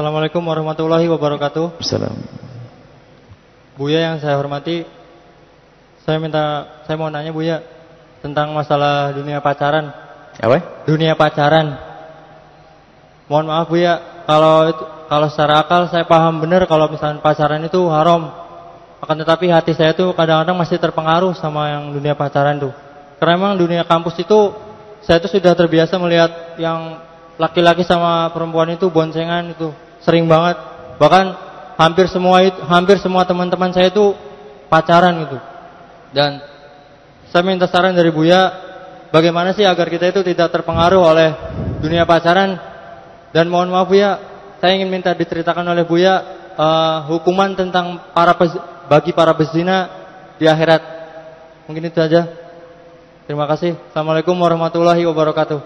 Assalamualaikum warahmatullahi wabarakatuh. Salam. Buya yang saya hormati, saya minta, saya mau nanya Buya tentang masalah dunia pacaran. Apa? Dunia pacaran. Mohon maaf Buya, kalau kalau secara akal saya paham benar kalau misalnya pacaran itu haram. Akan tetapi hati saya tuh kadang-kadang masih terpengaruh sama yang dunia pacaran tuh. Karena memang dunia kampus itu saya tuh sudah terbiasa melihat yang laki-laki sama perempuan itu boncengan itu sering banget. Bahkan hampir semua hampir semua teman-teman saya itu pacaran gitu. Dan saya minta saran dari Buya, bagaimana sih agar kita itu tidak terpengaruh oleh dunia pacaran? Dan mohon maaf Buya, saya ingin minta diceritakan oleh Buya uh, hukuman tentang para bagi para pezina di akhirat. Mungkin itu saja. Terima kasih. Assalamualaikum warahmatullahi wabarakatuh.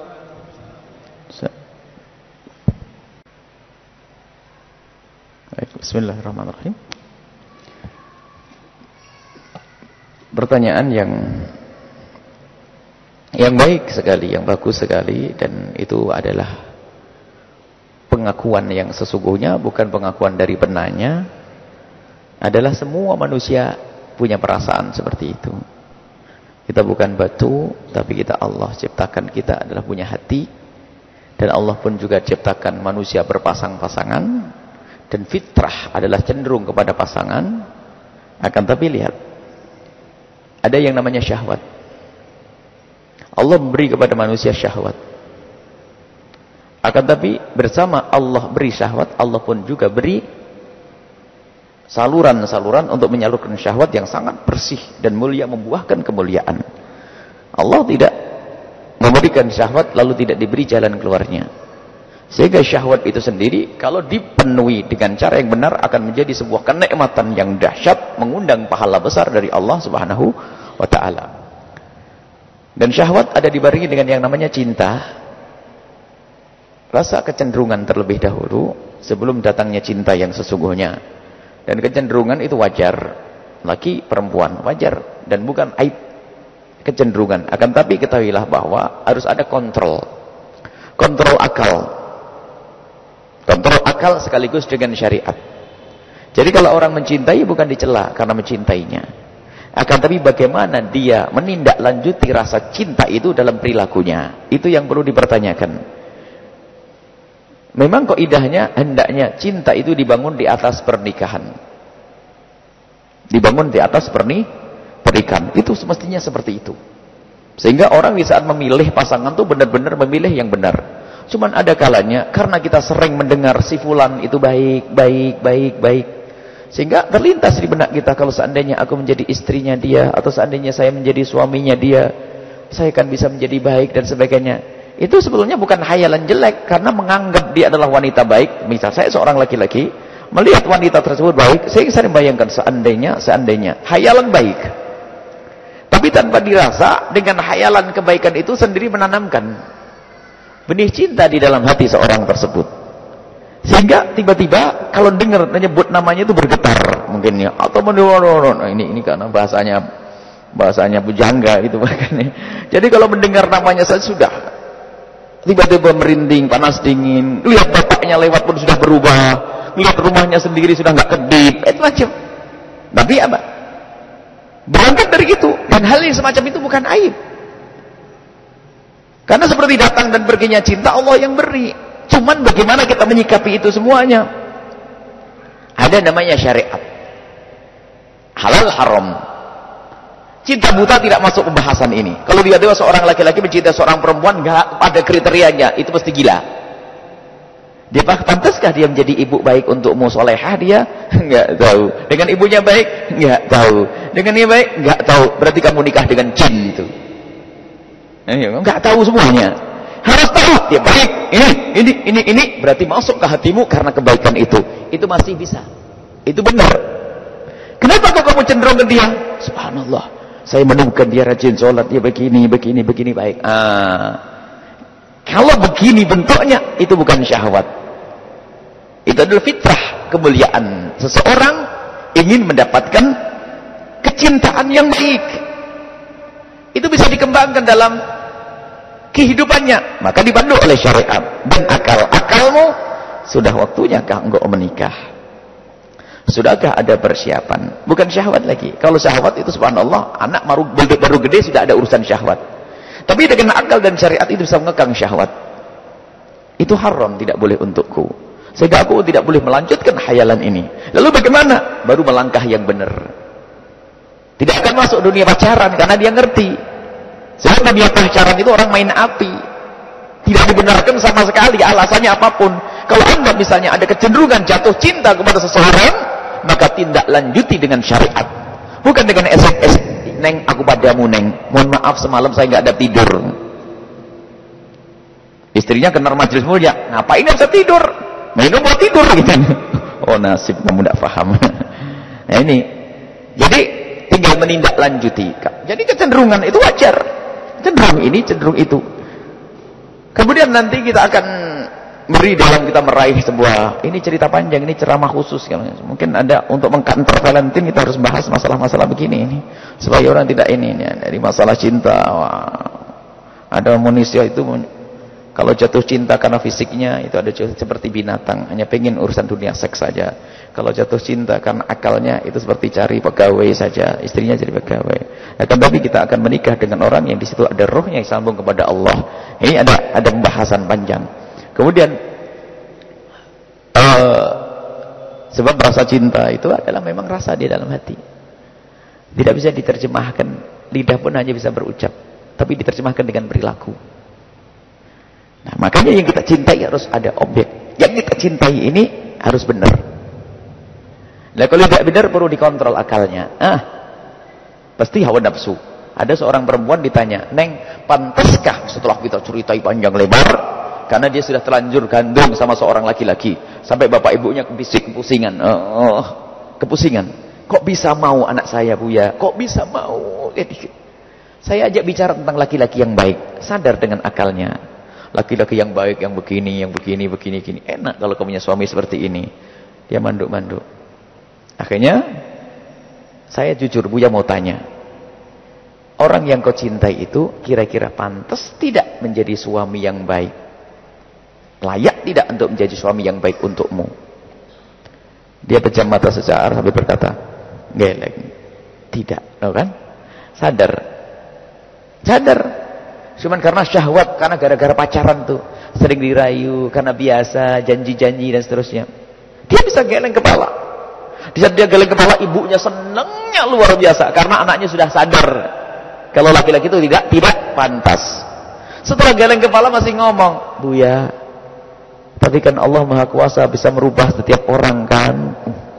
Baik, Bismillahirrahmanirrahim. Pertanyaan yang yang baik sekali, yang bagus sekali dan itu adalah pengakuan yang sesungguhnya bukan pengakuan dari penanya adalah semua manusia punya perasaan seperti itu. Kita bukan batu, tapi kita Allah ciptakan kita adalah punya hati dan Allah pun juga ciptakan manusia berpasang-pasangan dan fitrah adalah cenderung kepada pasangan akan tapi lihat ada yang namanya syahwat. Allah memberi kepada manusia syahwat. Akan tapi bersama Allah beri syahwat Allah pun juga beri saluran-saluran untuk menyalurkan syahwat yang sangat bersih dan mulia membuahkan kemuliaan. Allah tidak memberikan syahwat lalu tidak diberi jalan keluarnya sehingga syahwat itu sendiri kalau dipenuhi dengan cara yang benar akan menjadi sebuah kenikmatan yang dahsyat mengundang pahala besar dari Allah Subhanahu wa taala. Dan syahwat ada dibarengi dengan yang namanya cinta. Rasa kecenderungan terlebih dahulu sebelum datangnya cinta yang sesungguhnya. Dan kecenderungan itu wajar. Laki perempuan wajar dan bukan aib kecenderungan. Akan tapi ketahuilah bahwa harus ada kontrol. Kontrol akal. Kontrol akal sekaligus dengan syariat. Jadi kalau orang mencintai bukan dicela karena mencintainya. Akan tapi bagaimana dia menindaklanjuti rasa cinta itu dalam perilakunya. Itu yang perlu dipertanyakan. Memang kok idahnya hendaknya cinta itu dibangun di atas pernikahan. Dibangun di atas perni, pernikahan. Itu semestinya seperti itu. Sehingga orang di saat memilih pasangan itu benar-benar memilih yang benar. Cuman ada kalanya karena kita sering mendengar si fulan itu baik, baik, baik, baik. Sehingga terlintas di benak kita kalau seandainya aku menjadi istrinya dia atau seandainya saya menjadi suaminya dia, saya akan bisa menjadi baik dan sebagainya. Itu sebetulnya bukan hayalan jelek karena menganggap dia adalah wanita baik. Misal saya seorang laki-laki melihat wanita tersebut baik, saya sering bayangkan seandainya, seandainya hayalan baik. Tapi tanpa dirasa dengan hayalan kebaikan itu sendiri menanamkan benih cinta di dalam hati seorang tersebut. Sehingga tiba-tiba kalau dengar menyebut namanya itu bergetar mungkin ya atau menurun ini ini karena bahasanya bahasanya bujangga itu makanya. Jadi kalau mendengar namanya saja sudah tiba-tiba merinding, panas dingin, lihat bapaknya lewat pun sudah berubah, lihat rumahnya sendiri sudah nggak kedip, itu macam. Tapi apa? Berangkat dari itu dan hal yang semacam itu bukan aib. Karena seperti datang dan perginya cinta Allah yang beri. Cuman bagaimana kita menyikapi itu semuanya? Ada namanya syariat. Halal haram. Cinta buta tidak masuk pembahasan ini. Kalau dia tiba seorang laki-laki mencintai seorang perempuan nggak ada kriterianya, itu pasti gila. Dia pantaskah dia menjadi ibu baik untukmu solehah dia? Enggak tahu. Dengan ibunya baik? Enggak tahu. Dengan dia baik? Enggak tahu. Berarti kamu nikah dengan jin itu. Enggak tahu semuanya. Harus tahu dia baik. Ini, ini, ini, ini berarti masuk ke hatimu karena kebaikan itu. Itu masih bisa. Itu benar. Kenapa kok kamu cenderung ke dia? Subhanallah. Saya menemukan dia rajin sholat, dia begini, begini, begini baik. Ah. Kalau begini bentuknya, itu bukan syahwat. Itu adalah fitrah kemuliaan. Seseorang ingin mendapatkan kecintaan yang baik. Itu bisa dikembangkan dalam kehidupannya. Maka dibantu oleh syariat. Dan akal. Akalmu sudah waktunya kah engkau menikah? Sudahkah ada persiapan? Bukan syahwat lagi. Kalau syahwat itu subhanallah anak baru, baru gede sudah ada urusan syahwat. Tapi dengan akal dan syariat itu bisa mengekang syahwat. Itu haram tidak boleh untukku. Sehingga aku tidak boleh melanjutkan hayalan ini. Lalu bagaimana? Baru melangkah yang benar. Tidak akan masuk dunia pacaran karena dia ngerti sebab dunia pacaran itu orang main api. Tidak dibenarkan sama sekali alasannya apa pun. Kalau anda misalnya ada kecenderungan jatuh cinta kepada seseorang maka tindak lanjuti dengan syariat. Bukan dengan SMS neng aku padamu neng. Mohon maaf semalam saya nggak ada tidur. Istrinya kenal majelis mulia ngapain nggak bisa tidur? Minum mau tidur gitu. Oh nasib kamu tidak paham. Nah ini. Jadi tinggal menindaklanjuti. Jadi kecenderungan itu wajar cenderung ini cenderung itu. Kemudian nanti kita akan beri dalam kita meraih sebuah ini cerita panjang, ini ceramah khusus mungkin ada untuk mengkantor Valentine kita harus bahas masalah-masalah begini ini. Supaya orang tidak ini, ini dari masalah cinta. Wah, ada manusia itu kalau jatuh cinta karena fisiknya itu ada seperti binatang, hanya pengen urusan dunia seks saja. Kalau jatuh cinta karena akalnya itu seperti cari pegawai saja, istrinya jadi pegawai. Akan tapi kita akan menikah dengan orang yang di situ ada rohnya yang sambung kepada Allah. Ini ada ada pembahasan panjang. Kemudian uh, sebab rasa cinta itu adalah memang rasa di dalam hati. Tidak bisa diterjemahkan, lidah pun hanya bisa berucap, tapi diterjemahkan dengan perilaku. Nah, makanya yang kita cintai harus ada objek. Yang kita cintai ini harus benar. Nah, kalau tidak benar perlu dikontrol akalnya. Ah, pasti hawa nafsu. Ada seorang perempuan ditanya, Neng, pantaskah setelah kita ceritai panjang lebar, karena dia sudah terlanjur gandung sama seorang laki-laki, sampai bapak ibunya kebisik, kepusingan, oh, oh, kepusingan. Kok bisa mau anak saya, Bu ya? Kok bisa mau? Saya ajak bicara tentang laki-laki yang baik, sadar dengan akalnya laki-laki yang baik, yang begini, yang begini, begini, begini. Enak kalau kamu punya suami seperti ini. Dia manduk-manduk. Akhirnya, saya jujur, Buya mau tanya. Orang yang kau cintai itu kira-kira pantas tidak menjadi suami yang baik? Layak tidak untuk menjadi suami yang baik untukmu? Dia pejam mata secara sambil berkata, geleng. Tidak, tahu kan? Sadar. Sadar. Cuman karena syahwat, karena gara-gara pacaran tuh. Sering dirayu, karena biasa, janji-janji dan seterusnya. Dia bisa geleng kepala. Di saat dia geleng kepala, ibunya senangnya luar biasa. Karena anaknya sudah sadar. Kalau laki-laki itu tidak, tidak pantas. Setelah geleng kepala masih ngomong, Buya, tapi kan Allah Maha Kuasa bisa merubah setiap orang kan.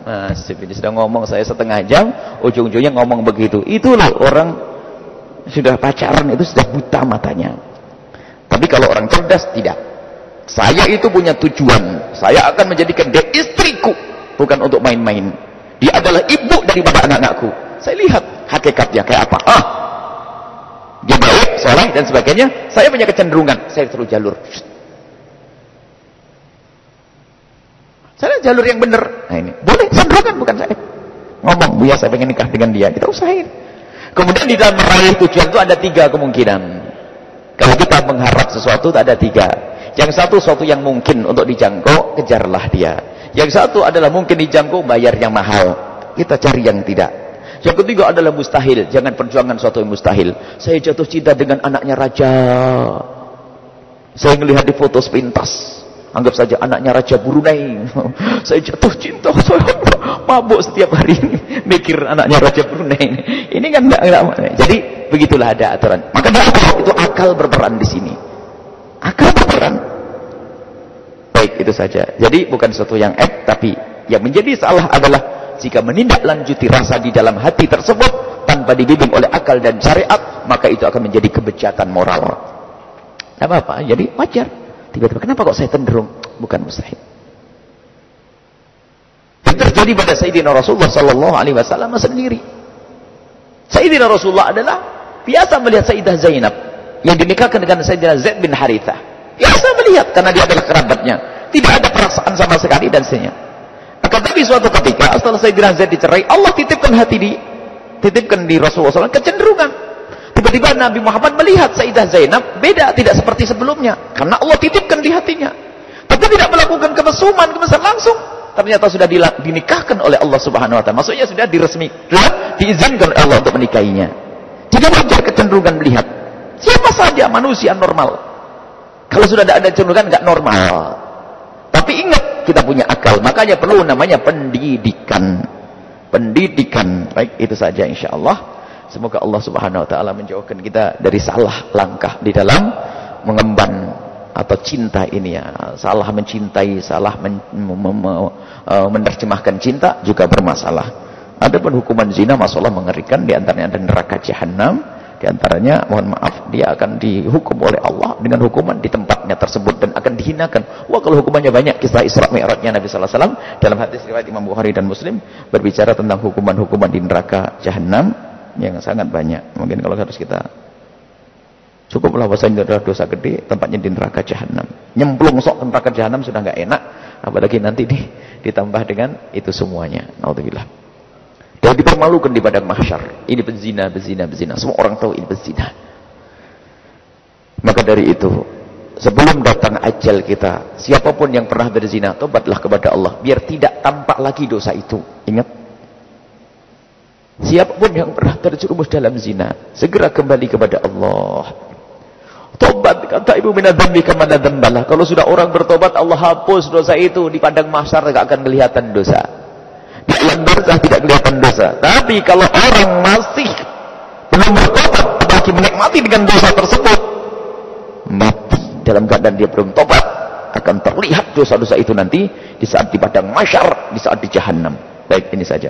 Nasib ini sudah ngomong saya setengah jam, ujung-ujungnya ngomong begitu. Itu loh orang sudah pacaran itu sudah buta matanya. Tapi kalau orang cerdas tidak. Saya itu punya tujuan. Saya akan menjadikan dia istriku, bukan untuk main-main. Dia adalah ibu daripada anak-anakku. Saya lihat hakikatnya kayak apa. Ah, dia baik, soleh dan sebagainya. Saya punya kecenderungan. Saya terus jalur. Saya jalur yang benar. Nah ini boleh, cenderungan bukan saya. Ngomong, bu ya saya pengen nikah dengan dia. Kita usahain. Kemudian di dalam meraih tujuan itu ada tiga kemungkinan. Kalau kita mengharap sesuatu ada tiga. Yang satu sesuatu yang mungkin untuk dijangkau, kejarlah dia. Yang satu adalah mungkin dijangkau, bayar yang mahal. Kita cari yang tidak. Yang ketiga adalah mustahil. Jangan perjuangan sesuatu yang mustahil. Saya jatuh cinta dengan anaknya raja. Saya melihat di foto sepintas. Anggap saja anaknya Raja Brunei. saya jatuh cinta, saya mabuk setiap hari ini. Mikir anaknya Raja Brunei. Ini kan enggak, enggak. Jadi begitulah ada aturan. Maka itu akal berperan di sini. Akal berperan. Baik, itu saja. Jadi bukan sesuatu yang ek, tapi yang menjadi salah adalah jika menindaklanjuti rasa di dalam hati tersebut tanpa dibimbing oleh akal dan syariat, maka itu akan menjadi kebejatan moral. Tidak apa-apa, jadi wajar. Tiba-tiba, kenapa kok saya cenderung? Bukan mustahil. Terjadi pada Sayyidina Rasulullah Sallallahu Alaihi Wasallam sendiri. Sayyidina Rasulullah adalah biasa melihat Sayyidah Zainab yang dinikahkan dengan Sayyidina Zaid bin Harithah. Biasa melihat karena dia adalah kerabatnya. Tidak ada perasaan sama sekali dan senyum. Akan tapi suatu ketika setelah Sayyidina Zaid dicerai, Allah titipkan hati di titipkan di Rasulullah SAW kecenderungan Tiba-tiba Nabi Muhammad melihat Sayyidah Zainab beda, tidak seperti sebelumnya. Karena Allah titipkan di hatinya. Tapi tidak melakukan kemesuman, kemesan langsung. Ternyata sudah dinikahkan oleh Allah Subhanahu wa taala. Maksudnya sudah diresmi, sudah diizinkan oleh Allah untuk menikahinya. Jadi wajar kecenderungan melihat. Siapa saja manusia normal. Kalau sudah ada kecenderungan nggak normal. Tapi ingat kita punya akal, makanya perlu namanya pendidikan. Pendidikan. Baik, itu saja insya Allah. Semoga Allah Subhanahu wa taala menjauhkan kita dari salah langkah di dalam mengemban atau cinta ini ya. Salah mencintai, salah men, uh, menerjemahkan cinta juga bermasalah. Adapun hukuman zina masalah mengerikan di antaranya ada neraka jahanam, di antaranya mohon maaf dia akan dihukum oleh Allah dengan hukuman di tempatnya tersebut dan akan dihinakan. Wah kalau hukumannya banyak kisah Isra Mi'rajnya Nabi sallallahu alaihi wasallam dalam hadis riwayat Imam Bukhari dan Muslim berbicara tentang hukuman-hukuman di neraka jahanam yang sangat banyak. Mungkin kalau harus kita cukuplah ini adalah dosa gede, tempatnya di neraka jahanam. Nyemplung sok neraka jahanam sudah nggak enak, apalagi nanti di, ditambah dengan itu semuanya. Nauzubillah. Dan dipermalukan di padang mahsyar. Ini berzina, berzina, berzina. Semua orang tahu ini berzina. Maka dari itu, sebelum datang ajal kita, siapa pun yang pernah berzina, tobatlah kepada Allah biar tidak tampak lagi dosa itu. Ingat Siapa pun yang pernah terjerumus dalam zina, segera kembali kepada Allah. Tobat kata ibu minadzambi ke mana dzambalah. Kalau sudah orang bertobat, Allah hapus dosa itu di padang mahsyar tidak akan kelihatan dosa. Di alam barzah tidak kelihatan dosa. Tapi kalau orang masih belum bertobat, apalagi menikmati dengan dosa tersebut, mati dalam keadaan dia belum tobat, akan terlihat dosa-dosa itu nanti di saat di padang mahsyar, di saat di jahanam. Baik, ini saja.